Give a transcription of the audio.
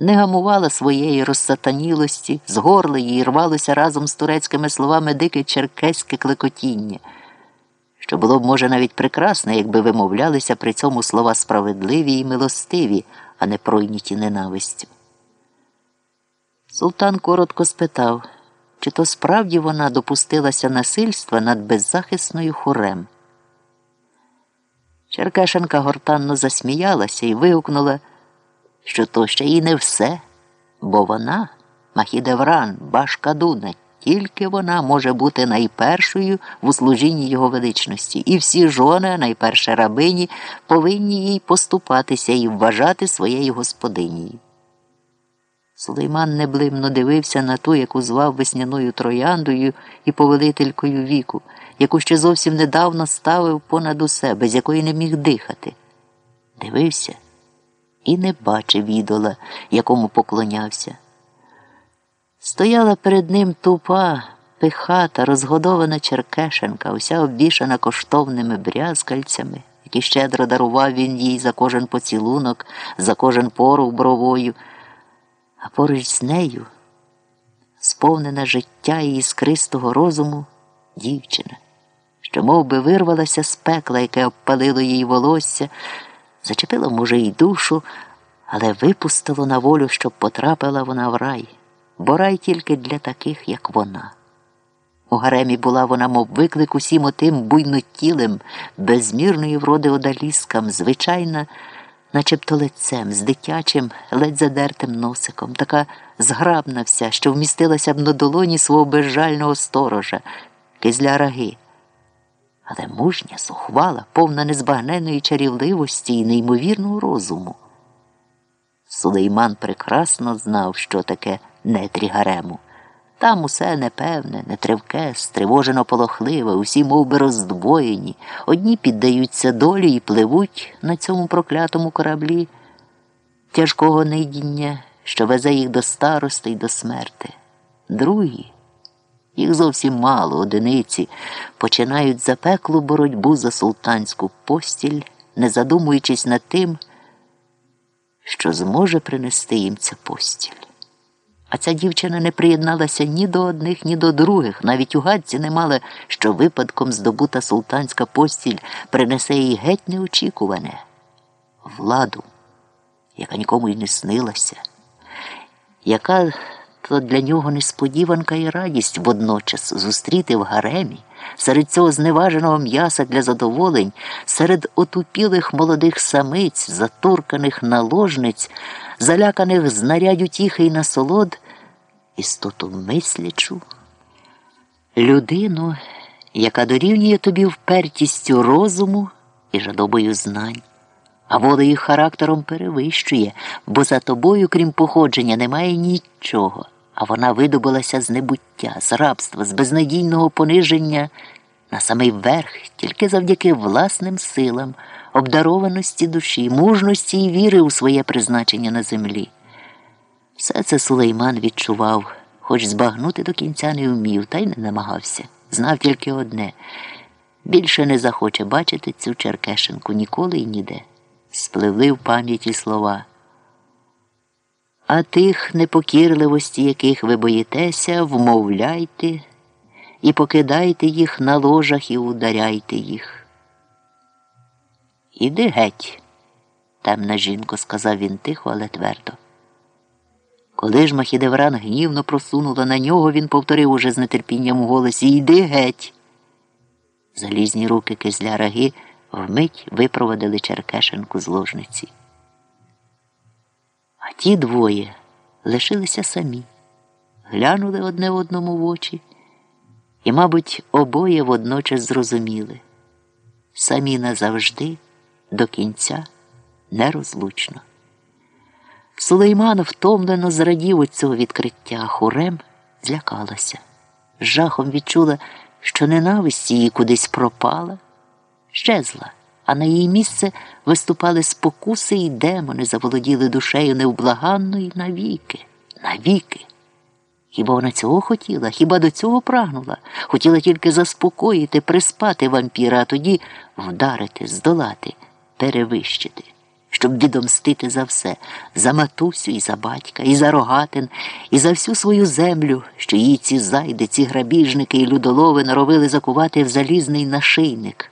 не гамувала своєї розсатанілості, з горла її рвалося разом з турецькими словами дике черкеське клекотіння, що було б, може, навіть прекрасне, якби вимовлялися при цьому слова справедливі і милостиві, а не пройняті ненавистю. Султан коротко спитав, чи то справді вона допустилася насильства над беззахисною хорем. Черкешенка гортанно засміялася і вигукнула що то ще й не все, бо вона, Махідевран, башка Дуна, тільки вона може бути найпершою в услужінні його величності, і всі жони, найперше рабині, повинні їй поступатися і вважати своєю господинією. Сулейман неблимно дивився на ту, яку звав весняною трояндою і повелителькою віку, яку ще зовсім недавно ставив понад усе, без якої не міг дихати. Дивився і не бачив ідола, якому поклонявся. Стояла перед ним тупа, пихата, розгодована Черкешенка, уся обвішана коштовними брязкальцями, які щедро дарував він їй за кожен поцілунок, за кожен порух бровою, а поруч з нею, сповнена життя і іскристого розуму, дівчина, що мов би, вирвалася з пекла, яке обпалило їй волосся зачепило, може, й душу, але випустило на волю, щоб потрапила вона в рай, бо рай тільки для таких, як вона. У гаремі була вона, мов виклик усім отим буйнотілим, безмірної вроди одаліскам, звичайна, начебто лицем, з дитячим, ледь задертим носиком, така зграбна вся, що вмістилася б на долоні свого безжального сторожа, кизля раги але мужня, сухвала, повна незбагненої чарівливості і неймовірного розуму. Сулейман прекрасно знав, що таке нетрі гарему. Там усе непевне, нетривке, стривожено полохливе, усі мов би, роздвоєні, одні піддаються долі і пливуть на цьому проклятому кораблі тяжкого нидіння, що везе їх до старости й до смерти. Другі їх зовсім мало одиниці починають запеклу боротьбу за султанську постіль, не задумуючись над тим, що зможе принести їм ця постіль. А ця дівчина не приєдналася ні до одних, ні до других, навіть у гадці не мала, що випадком здобута султанська постіль принесе їй геть неочікуване владу, яка нікому й не снилася, яка то для нього несподіванка і радість водночас зустріти в гаремі серед цього зневаженого м'яса для задоволень, серед отупілих молодих самиць, затурканих наложниць, заляканих знарядь утіхи й насолод, істоту мислячу, людину, яка дорівнює тобі впертістю розуму і жадобою знань. А волею характером перевищує, бо за тобою, крім походження, немає нічого а вона видобулася з небуття, з рабства, з безнадійного пониження на самий верх тільки завдяки власним силам, обдарованості душі, мужності і віри у своє призначення на землі. Все це Сулейман відчував, хоч збагнути до кінця не вмів, та й не намагався. Знав тільки одне більше не захоче бачити цю Черкешенку ніколи і ніде. Спливли в пам'яті слова а тих, непокірливості, яких ви боїтеся, вмовляйте і покидайте їх на ложах і ударяйте їх. Іди геть, темна жінко, сказав він тихо, але твердо. Коли ж Махідевран гнівно просунула на нього, він повторив уже з нетерпінням у голосі Іди геть. Залізні руки кизля раги вмить випроводили Черкешенку з ложниці. А ті двоє лишилися самі, глянули одне одному в очі і, мабуть, обоє водночас зрозуміли самі назавжди до кінця нерозлучно. Сулейман втомлено зрадів від цього відкриття, Хурем злякалася. З жахом відчула, що ненависть її кудись пропала, щезла а на її місце виступали спокуси і демони, заволоділи душею невблаганно і навіки, навіки. Хіба вона цього хотіла, хіба до цього прагнула? Хотіла тільки заспокоїти, приспати вампіра, а тоді вдарити, здолати, перевищити. щоб відомстити за все, за матусю і за батька, і за рогатин, і за всю свою землю, що її ці зайди, ці грабіжники і людолови норовили закувати в залізний нашийник.